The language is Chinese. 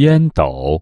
烟斗。